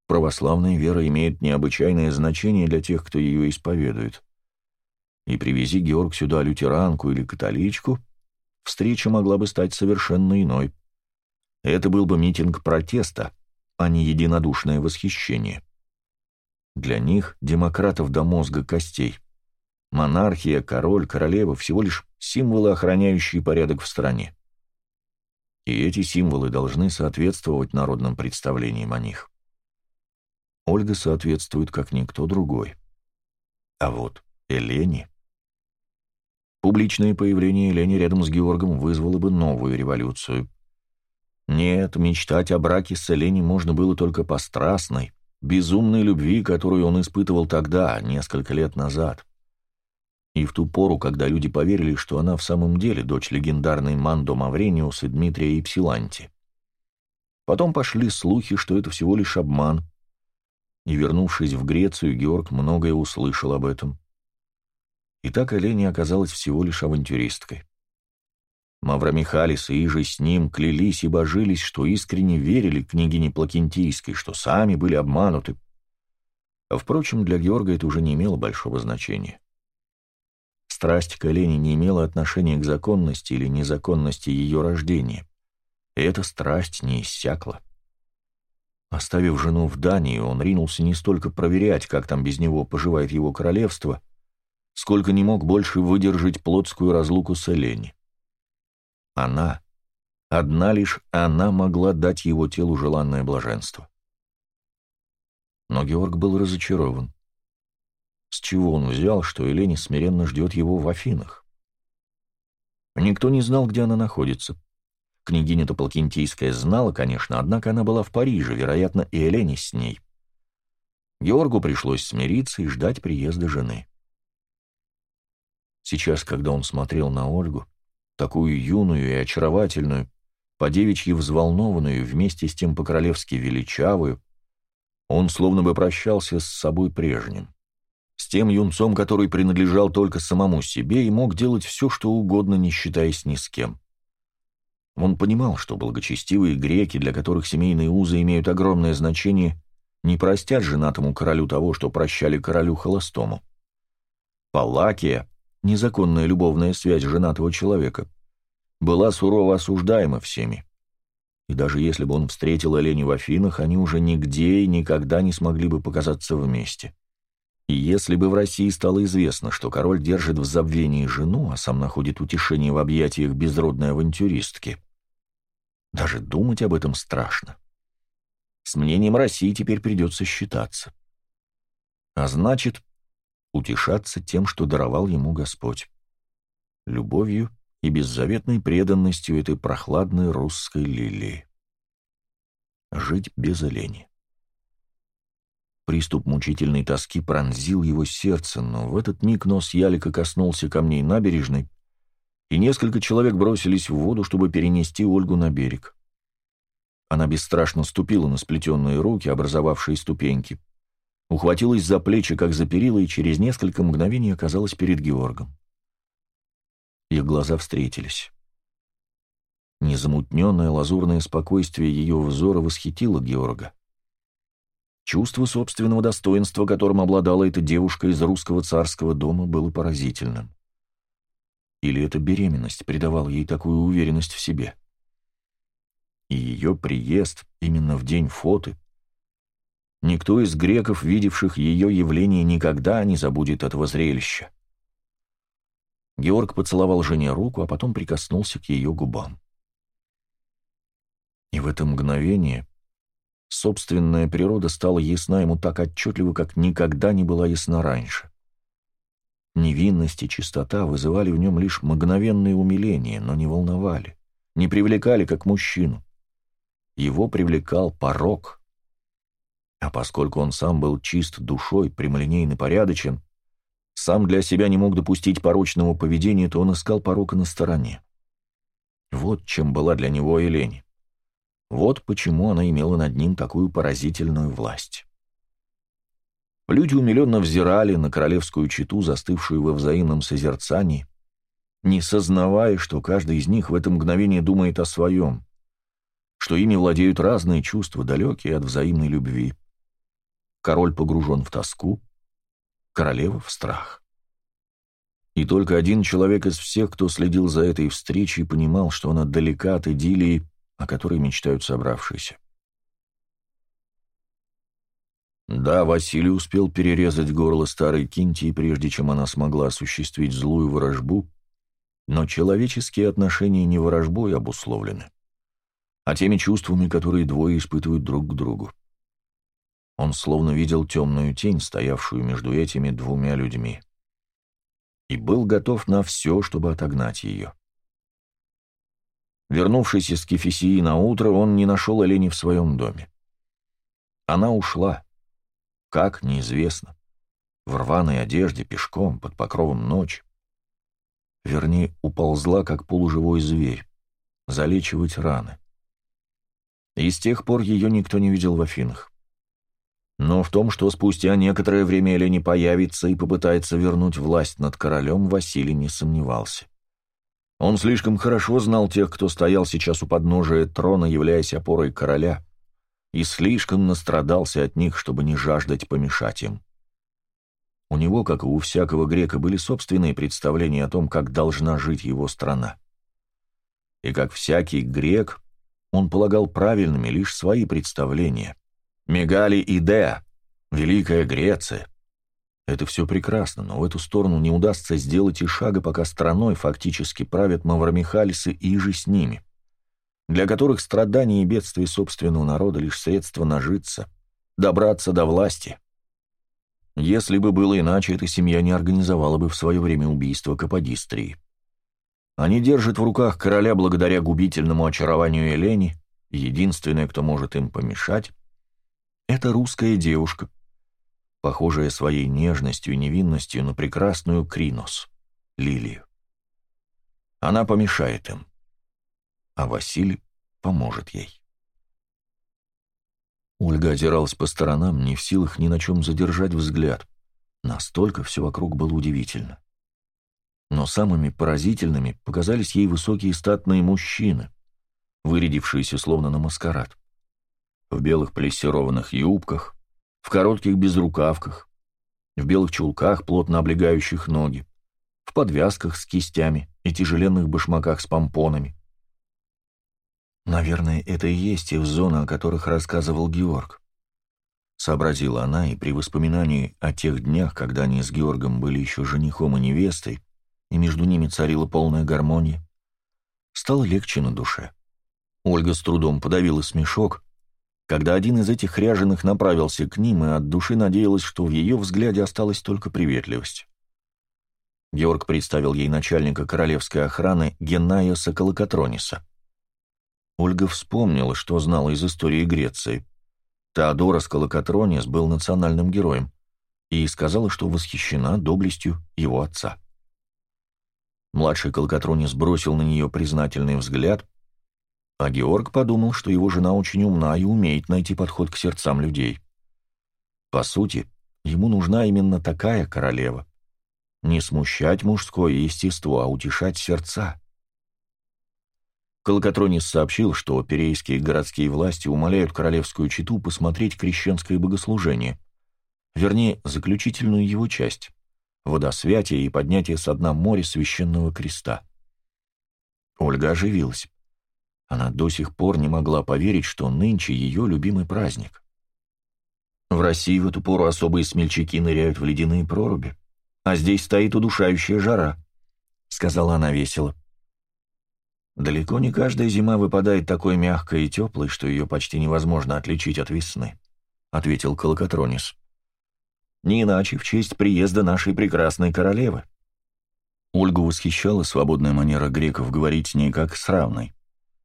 Православная вера имеет необычайное значение для тех, кто ее исповедует. И привези Георг сюда лютеранку или католичку, встреча могла бы стать совершенно иной. Это был бы митинг протеста, а не единодушное восхищение. Для них, демократов до мозга костей, монархия, король, королева — всего лишь символы, охраняющие порядок в стране. И эти символы должны соответствовать народным представлениям о них. Ольга соответствует как никто другой. А вот Элене... Публичное появление Элени рядом с Георгом вызвало бы новую революцию. Нет, мечтать о браке с Элени можно было только по страстной, безумной любви, которую он испытывал тогда, несколько лет назад. И в ту пору, когда люди поверили, что она в самом деле дочь легендарной Мандо Маврениус и Дмитрия Ипсиланти. Потом пошли слухи, что это всего лишь обман. И, вернувшись в Грецию, Георг многое услышал об этом. И так Элени оказалась всего лишь авантюристкой. Мавромихалис и Иже с ним клялись и божились, что искренне верили княгине Плакентийской, что сами были обмануты. А, впрочем, для Георга это уже не имело большого значения. Страсть к Элене не имела отношения к законности или незаконности ее рождения. Эта страсть не иссякла. Оставив жену в Дании, он ринулся не столько проверять, как там без него поживает его королевство, сколько не мог больше выдержать плотскую разлуку с Элени. Она, одна лишь она могла дать его телу желанное блаженство. Но Георг был разочарован. С чего он взял, что Елене смиренно ждет его в Афинах? Никто не знал, где она находится. Княгиня Тополкинтийская знала, конечно, однако она была в Париже, вероятно, и Елене с ней. Георгу пришлось смириться и ждать приезда жены. Сейчас, когда он смотрел на Ольгу, такую юную и очаровательную, по-девичьи взволнованную, вместе с тем по-королевски величавую, он словно бы прощался с собой прежним, с тем юнцом, который принадлежал только самому себе и мог делать все, что угодно, не считаясь ни с кем. Он понимал, что благочестивые греки, для которых семейные узы имеют огромное значение, не простят женатому королю того, что прощали королю холостому. Палакия, незаконная любовная связь женатого человека, была сурово осуждаема всеми. И даже если бы он встретил Олени в Афинах, они уже нигде и никогда не смогли бы показаться вместе. И если бы в России стало известно, что король держит в забвении жену, а сам находит утешение в объятиях безродной авантюристки, даже думать об этом страшно. С мнением России теперь придется считаться. А значит, утешаться тем, что даровал ему Господь. Любовью и беззаветной преданностью этой прохладной русской лилии. Жить без олени. Приступ мучительной тоски пронзил его сердце, но в этот миг нос Ялика коснулся камней набережной, и несколько человек бросились в воду, чтобы перенести Ольгу на берег. Она бесстрашно ступила на сплетенные руки, образовавшие ступеньки, ухватилась за плечи, как за перила, и через несколько мгновений оказалась перед Георгом. Их глаза встретились. Незамутненное лазурное спокойствие ее взора восхитило Георга. Чувство собственного достоинства, которым обладала эта девушка из русского царского дома, было поразительным. Или эта беременность придавала ей такую уверенность в себе? И ее приезд именно в день фото Никто из греков, видевших ее явление, никогда не забудет этого зрелища. Георг поцеловал жене руку, а потом прикоснулся к ее губам. И в это мгновение собственная природа стала ясна ему так отчетливо, как никогда не была ясна раньше. Невинность и чистота вызывали в нем лишь мгновенное умиление, но не волновали, не привлекали как мужчину. Его привлекал порог, а поскольку он сам был чист душой, прямолинейно порядочен, сам для себя не мог допустить порочного поведения, то он искал порока на стороне. Вот чем была для него Елень. Вот почему она имела над ним такую поразительную власть. Люди умиленно взирали на королевскую чету, застывшую во взаимном созерцании, не сознавая, что каждый из них в это мгновение думает о своем, что ими владеют разные чувства, далекие от взаимной любви. Король погружен в тоску, королева в страх. И только один человек из всех, кто следил за этой встречей, понимал, что она далека от идиллии, о которой мечтают собравшиеся. Да, Василий успел перерезать горло старой Кинтии, прежде чем она смогла осуществить злую ворожбу, но человеческие отношения не ворожбой обусловлены, а теми чувствами, которые двое испытывают друг к другу. Он словно видел темную тень, стоявшую между этими двумя людьми. И был готов на все, чтобы отогнать ее. Вернувшись из Кефисии на утро, он не нашел Элени в своем доме. Она ушла. Как, неизвестно. В рваной одежде, пешком, под покровом ночи. Вернее, уползла, как полуживой зверь, залечивать раны. И с тех пор ее никто не видел в Афинах. Но в том, что спустя некоторое время Элени появится и попытается вернуть власть над королем, Василий не сомневался. Он слишком хорошо знал тех, кто стоял сейчас у подножия трона, являясь опорой короля, и слишком настрадался от них, чтобы не жаждать помешать им. У него, как и у всякого грека, были собственные представления о том, как должна жить его страна. И как всякий грек, он полагал правильными лишь свои представления. Мегали и Деа, Великая Греция, это все прекрасно, но в эту сторону не удастся сделать и шага, пока страной фактически правят Мавромихалисы и же с ними, для которых страдания и бедствия собственного народа лишь средство нажиться, добраться до власти. Если бы было иначе, эта семья не организовала бы в свое время убийство Каподистрии. Они держат в руках короля благодаря губительному очарованию Элени, единственное, кто может им помешать, это русская девушка, похожая своей нежностью и невинностью на прекрасную Кринос, лилию. Она помешает им, а Василий поможет ей. Ольга озиралась по сторонам, не в силах ни на чем задержать взгляд. Настолько все вокруг было удивительно. Но самыми поразительными показались ей высокие статные мужчины, вырядившиеся словно на маскарад. В белых плессированных юбках, в коротких безрукавках, в белых чулках, плотно облегающих ноги, в подвязках с кистями и тяжеленных башмаках с помпонами. «Наверное, это и есть те зоны, о которых рассказывал Георг», — сообразила она, и при воспоминании о тех днях, когда они с Георгом были еще женихом и невестой, и между ними царила полная гармония, стало легче на душе. Ольга с трудом подавила смешок, когда один из этих ряженых направился к ним и от души надеялась, что в ее взгляде осталась только приветливость. Георг представил ей начальника королевской охраны Генная Соколокотрониса. Ольга вспомнила, что знала из истории Греции. Теодорос Колокотронис был национальным героем и сказала, что восхищена доблестью его отца. Младший Колокотронис бросил на нее признательный взгляд, а Георг подумал, что его жена очень умна и умеет найти подход к сердцам людей. По сути, ему нужна именно такая королева. Не смущать мужское естество, а утешать сердца. Колокотронис сообщил, что перейские городские власти умоляют королевскую чету посмотреть крещенское богослужение, вернее, заключительную его часть — водосвятие и поднятие со дна моря священного креста. Ольга оживилась. Она до сих пор не могла поверить, что нынче ее любимый праздник. В России в эту пору особые смельчаки ныряют в ледяные проруби, а здесь стоит удушающая жара, — сказала она весело. Далеко не каждая зима выпадает такой мягкой и теплой, что ее почти невозможно отличить от весны, — ответил Колокотронис. Не иначе в честь приезда нашей прекрасной королевы. Ольгу восхищала свободная манера греков говорить с ней как с равной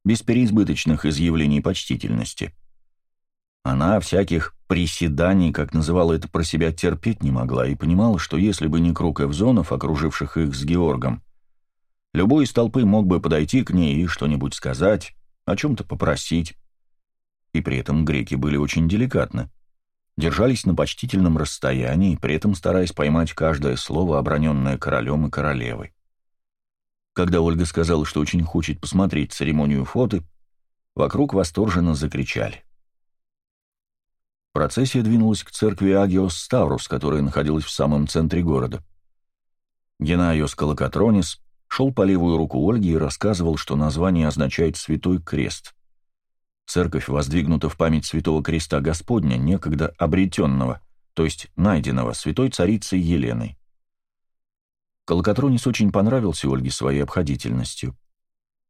без переизбыточных изъявлений почтительности. Она всяких приседаний, как называла это про себя, терпеть не могла и понимала, что если бы не круг эвзонов, окруживших их с Георгом, любой из толпы мог бы подойти к ней и что-нибудь сказать, о чем-то попросить. И при этом греки были очень деликатны. Держались на почтительном расстоянии, при этом стараясь поймать каждое слово, оброненное королем и королевой. Когда Ольга сказала, что очень хочет посмотреть церемонию фото, вокруг восторженно закричали. Процессия двинулась к церкви Агиос Ставрус, которая находилась в самом центре города. Генайос Колокотронис шел по левую руку Ольги и рассказывал, что название означает «Святой Крест». Церковь воздвигнута в память Святого Креста Господня, некогда обретенного, то есть найденного святой царицей Еленой. Колокотронис очень понравился Ольге своей обходительностью.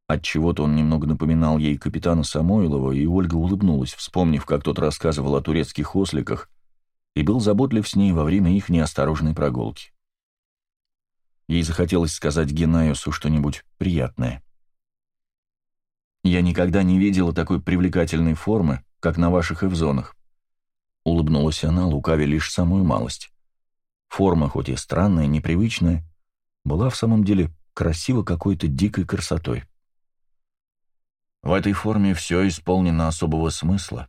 Отчего-то он немного напоминал ей капитана Самойлова, и Ольга улыбнулась, вспомнив, как тот рассказывал о турецких осликах, и был заботлив с ней во время их неосторожной прогулки. Ей захотелось сказать Геннаюсу что-нибудь приятное. «Я никогда не видела такой привлекательной формы, как на ваших эвзонах», — улыбнулась она, лукавя лишь самую малость. Форма, хоть и странная, непривычная, была в самом деле красива какой-то дикой красотой. В этой форме все исполнено особого смысла.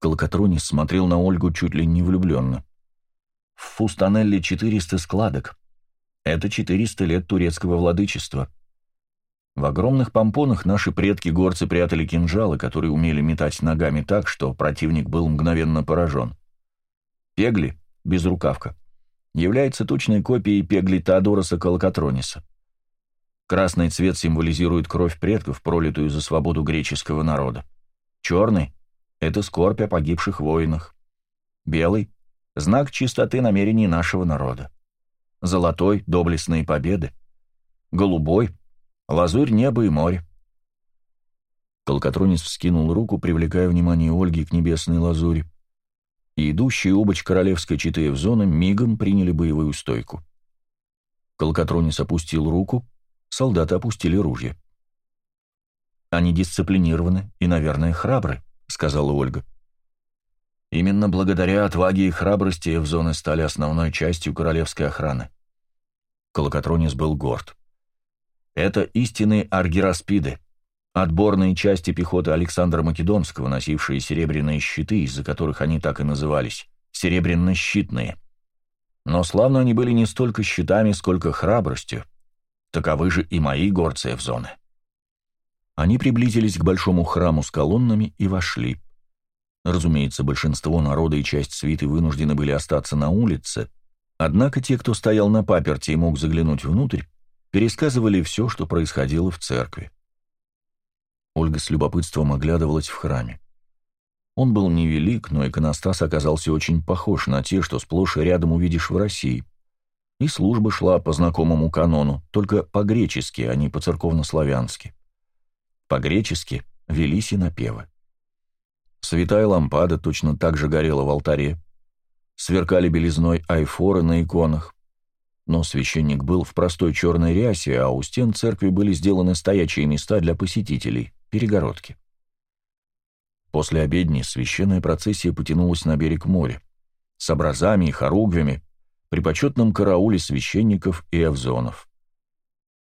Колокотронис смотрел на Ольгу чуть ли не влюбленно. В Фустанелле 400 складок. Это 400 лет турецкого владычества. В огромных помпонах наши предки-горцы прятали кинжалы, которые умели метать ногами так, что противник был мгновенно поражен. Пегли, безрукавка, является точной копией пегли Теодороса Колокотрониса. Красный цвет символизирует кровь предков, пролитую за свободу греческого народа. Черный — это скорбь о погибших воинах. Белый — знак чистоты намерений нашего народа. Золотой — доблестные победы. Голубой — лазурь неба и море. Колкотронец вскинул руку, привлекая внимание Ольги к небесной лазури, и идущие обочь королевской четы в зону мигом приняли боевую стойку. Колкотронец опустил руку, солдаты опустили ружья. «Они дисциплинированы и, наверное, храбры», — сказала Ольга. Именно благодаря отваге и храбрости в зоны стали основной частью королевской охраны. Колокотронис был горд. Это истинные аргираспиды, отборные части пехоты Александра Македонского, носившие серебряные щиты, из-за которых они так и назывались, серебряно-щитные. Но славно они были не столько щитами, сколько храбростью, Таковы же и мои горцы зоны. Они приблизились к большому храму с колоннами и вошли. Разумеется, большинство народа и часть свиты вынуждены были остаться на улице, однако те, кто стоял на паперти и мог заглянуть внутрь, пересказывали все, что происходило в церкви. Ольга с любопытством оглядывалась в храме. Он был невелик, но иконостас оказался очень похож на те, что сплошь и рядом увидишь в России и служба шла по знакомому канону, только по-гречески, а не по-церковно-славянски. По-гречески велись и напевы. Святая лампада точно так же горела в алтаре. Сверкали белизной айфоры на иконах. Но священник был в простой черной рясе, а у стен церкви были сделаны стоячие места для посетителей, перегородки. После обедни священная процессия потянулась на берег моря, с образами и хоругвями, при почетном карауле священников и эвзонов.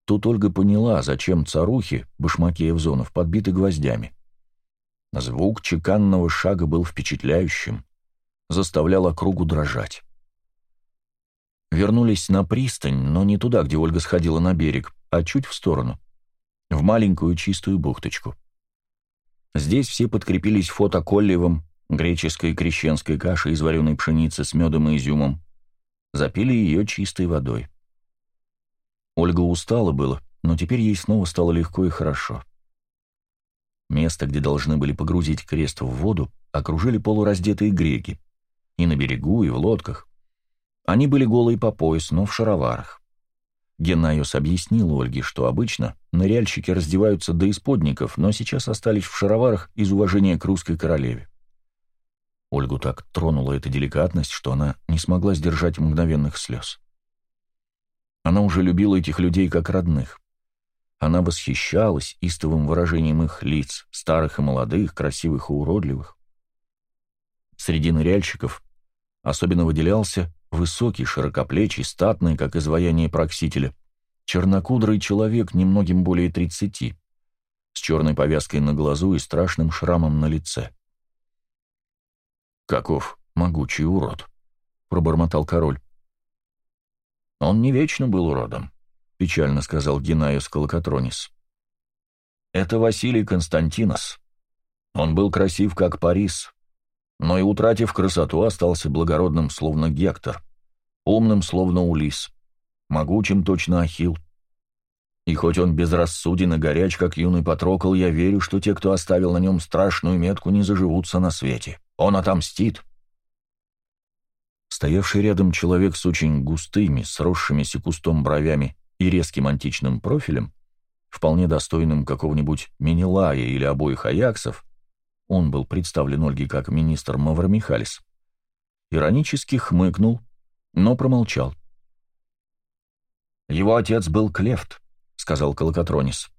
Тут Ольга поняла, зачем царухи, башмаки эвзонов, подбиты гвоздями. Звук чеканного шага был впечатляющим, заставлял округу дрожать. Вернулись на пристань, но не туда, где Ольга сходила на берег, а чуть в сторону, в маленькую чистую бухточку. Здесь все подкрепились фотоколлевым, греческой крещенской кашей из вареной пшеницы с медом и изюмом, запили ее чистой водой. Ольга устала было, но теперь ей снова стало легко и хорошо. Место, где должны были погрузить крест в воду, окружили полураздетые греки. И на берегу, и в лодках. Они были голые по пояс, но в шароварах. Геннайос объяснил Ольге, что обычно ныряльщики раздеваются до исподников, но сейчас остались в шароварах из уважения к русской королеве. Ольгу так тронула эта деликатность, что она не смогла сдержать мгновенных слез. Она уже любила этих людей как родных. Она восхищалась истовым выражением их лиц, старых и молодых, красивых и уродливых. Среди ныряльщиков особенно выделялся высокий, широкоплечий, статный, как изваяние проксителя, чернокудрый человек немногим более тридцати, с черной повязкой на глазу и страшным шрамом на лице. «Каков могучий урод!» — пробормотал король. «Он не вечно был уродом», — печально сказал Геннаиус Колокотронис. «Это Василий Константинос. Он был красив, как Парис, но и, утратив красоту, остался благородным, словно Гектор, умным, словно Улис, могучим, точно Ахил. И хоть он безрассуден и горяч, как юный Патрокол, я верю, что те, кто оставил на нем страшную метку, не заживутся на свете». Он отомстит. Стоявший рядом человек с очень густыми, сросшимися кустом бровями и резким античным профилем, вполне достойным какого-нибудь Менелая или обоих Аяксов, он был представлен Ольге как министр Мавромихалис, иронически хмыкнул, но промолчал. «Его отец был Клефт», — сказал Колокотронис.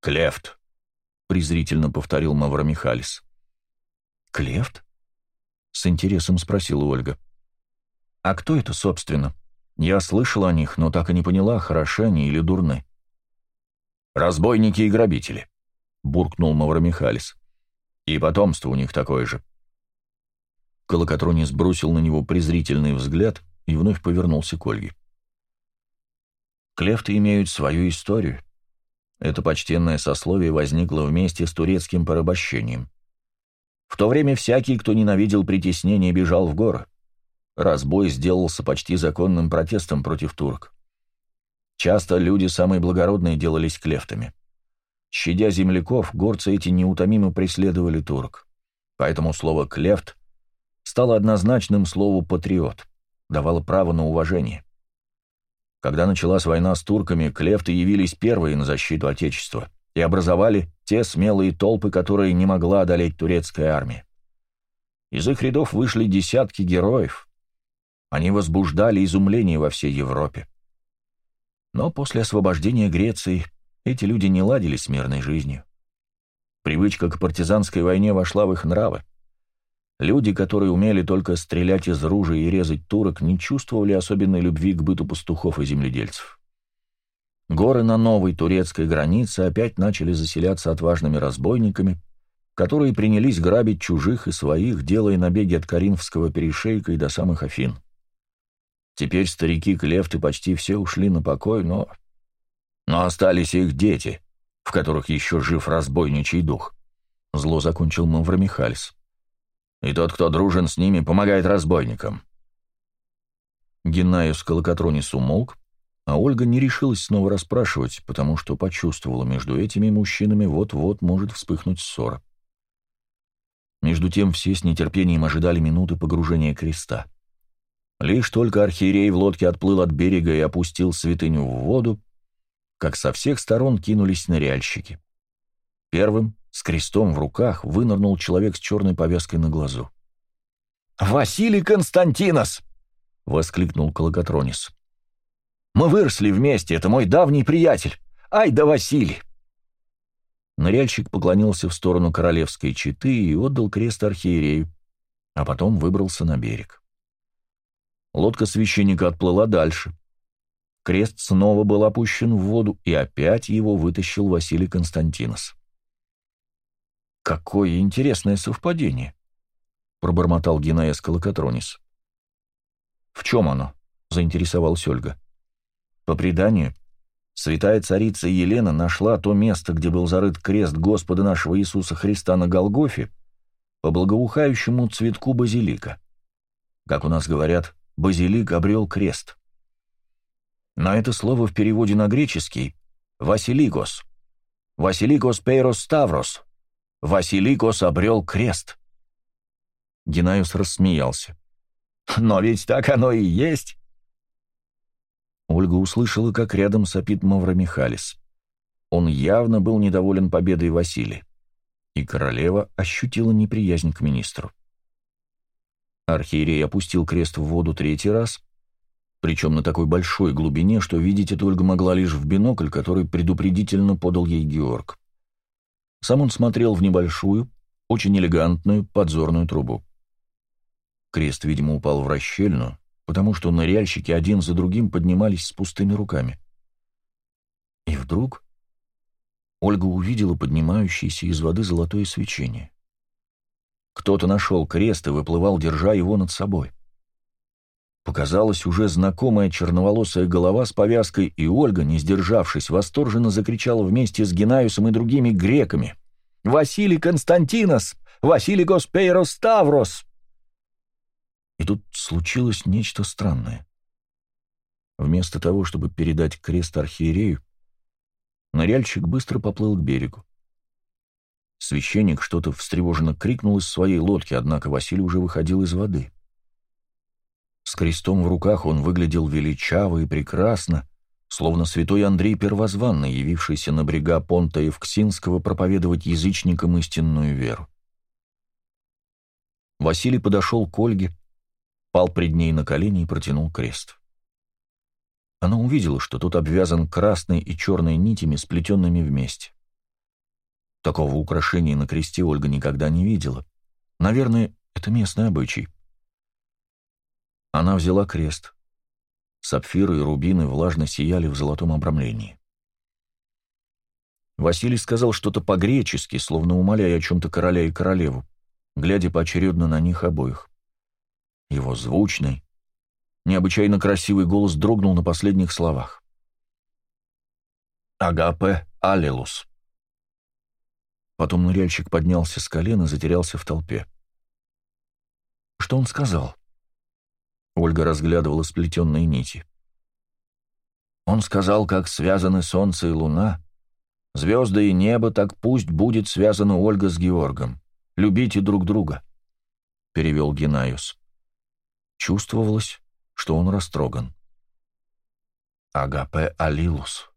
«Клефт», — презрительно повторил Мавра Михалис. «Клефт?» — с интересом спросила Ольга. «А кто это, собственно? Я слышал о них, но так и не поняла, хороши они или дурны». «Разбойники и грабители», — буркнул Мавра Михалис. «И потомство у них такое же». Колокотронис бросил на него презрительный взгляд и вновь повернулся к Ольге. Клефты имеют свою историю. Это почтенное сословие возникло вместе с турецким порабощением. В то время всякий, кто ненавидел притеснение, бежал в горы. Разбой сделался почти законным протестом против турок. Часто люди самые благородные делались клефтами. Щадя земляков, горцы эти неутомимо преследовали турок. Поэтому слово «клефт» стало однозначным слову «патриот», давало право на уважение. Когда началась война с турками, клефты явились первые на защиту Отечества и образовали те смелые толпы, которые не могла одолеть турецкая армия. Из их рядов вышли десятки героев. Они возбуждали изумление во всей Европе. Но после освобождения Греции эти люди не ладили с мирной жизнью. Привычка к партизанской войне вошла в их нравы. Люди, которые умели только стрелять из ружей и резать турок, не чувствовали особенной любви к быту пастухов и земледельцев. Горы на новой турецкой границе опять начали заселяться отважными разбойниками, которые принялись грабить чужих и своих, делая набеги от Каринфского перешейка и до самых Афин. Теперь старики-клефты почти все ушли на покой, но... Но остались их дети, в которых еще жив разбойничий дух. Зло закончил Мавра Михальс и тот, кто дружен с ними, помогает разбойникам». Геннаев с Колокотронис умолк, а Ольга не решилась снова расспрашивать, потому что почувствовала между этими мужчинами вот-вот может вспыхнуть ссора. Между тем все с нетерпением ожидали минуты погружения креста. Лишь только архиерей в лодке отплыл от берега и опустил святыню в воду, как со всех сторон кинулись ныряльщики. Первым с крестом в руках вынырнул человек с черной повязкой на глазу. «Василий Константинос!» — воскликнул Колокотронис. «Мы выросли вместе, это мой давний приятель. Ай да Василий!» Ныряльщик поклонился в сторону королевской четы и отдал крест архиерею, а потом выбрался на берег. Лодка священника отплыла дальше. Крест снова был опущен в воду, и опять его вытащил Василий Константинос. «Какое интересное совпадение!» — пробормотал Генаэс Колокотронис. «В чем оно?» — заинтересовалась Ольга. «По преданию, святая царица Елена нашла то место, где был зарыт крест Господа нашего Иисуса Христа на Голгофе, по благоухающему цветку базилика. Как у нас говорят, базилик обрел крест. Но это слово в переводе на греческий — «василикос». «Василикос пейрос ставрос», Василикос обрел крест. Генаюс рассмеялся. «Но ведь так оно и есть!» Ольга услышала, как рядом сопит Мавра Михалис. Он явно был недоволен победой Василия, и королева ощутила неприязнь к министру. Архиерей опустил крест в воду третий раз, причем на такой большой глубине, что видеть это Ольга могла лишь в бинокль, который предупредительно подал ей Георг. Сам он смотрел в небольшую, очень элегантную подзорную трубу. Крест, видимо, упал в расщельну, потому что ныряльщики один за другим поднимались с пустыми руками. И вдруг Ольга увидела поднимающееся из воды золотое свечение. Кто-то нашел крест и выплывал, держа его над собой. Показалась уже знакомая черноволосая голова с повязкой, и Ольга, не сдержавшись, восторженно закричала вместе с Генаюсом и другими греками. «Василий Константинос! Василий Госпейрос Ставрос!» И тут случилось нечто странное. Вместо того, чтобы передать крест архиерею, ныряльщик быстро поплыл к берегу. Священник что-то встревоженно крикнул из своей лодки, однако Василий уже выходил из воды. С крестом в руках он выглядел величаво и прекрасно, словно святой Андрей Первозванный, явившийся на брега Понта Евксинского проповедовать язычникам истинную веру. Василий подошел к Ольге, пал пред ней на колени и протянул крест. Она увидела, что тот обвязан красной и черной нитями, сплетенными вместе. Такого украшения на кресте Ольга никогда не видела. Наверное, это местный обычай. Она взяла крест. Сапфиры и рубины влажно сияли в золотом обрамлении. Василий сказал что-то по-гречески, словно умоляя о чем-то короля и королеву, глядя поочередно на них обоих. Его звучный, необычайно красивый голос дрогнул на последних словах. «Агапе аллилус». Потом ныряльщик поднялся с колена и затерялся в толпе. «Что он сказал?» Ольга разглядывала сплетенные нити. «Он сказал, как связаны солнце и луна, звезды и небо, так пусть будет связана Ольга с Георгом. Любите друг друга», — перевел Геннаюс. Чувствовалось, что он растроган. «Агапе Алилус»,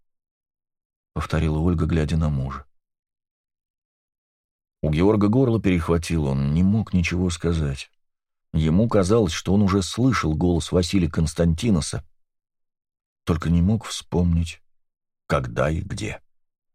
— повторила Ольга, глядя на мужа. У Георга горло перехватило, он не мог ничего сказать. Ему казалось, что он уже слышал голос Василия Константиноса, только не мог вспомнить, когда и где.